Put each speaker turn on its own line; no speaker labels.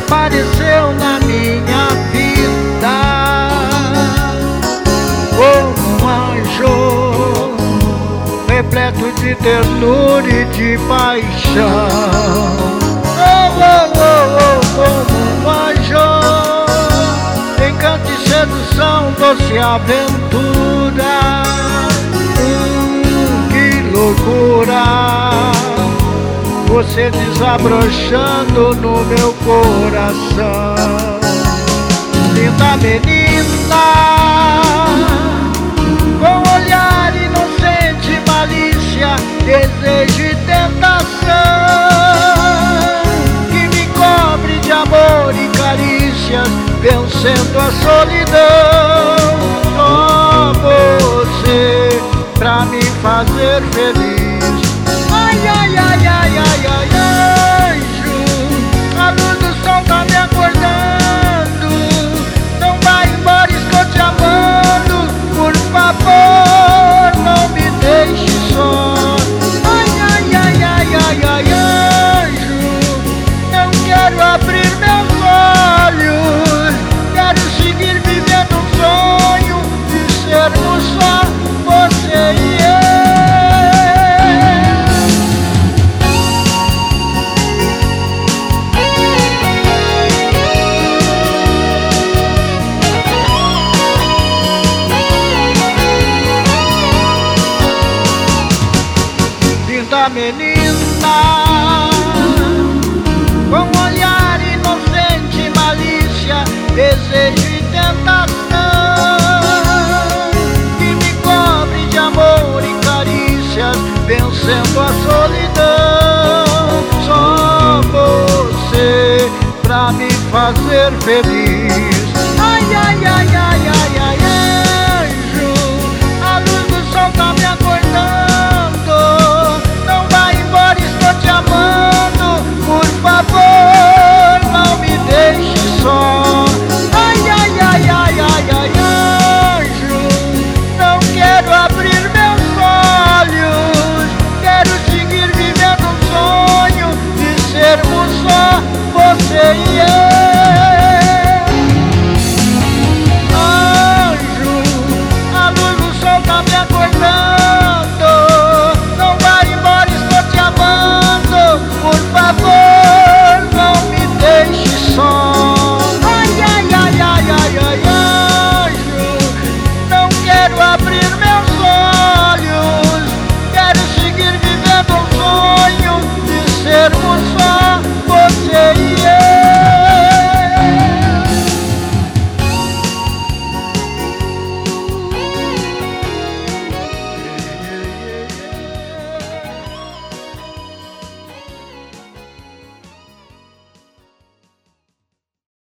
apareceu na minha vida como um anjo, repleto de ternura e de paixão. Você desabrochando no meu coração. Linda menina, com olhar inocente, malícia, desejo e tentação, que me cobre de amor e carícias, vencendo a solidão. Só você pra me fazer feliz. Linda menina Com olhar inocente, malícia, desejo e tentação Que me cobre de amor e carícias, vencendo a solidão. Só você pra me fazer feliz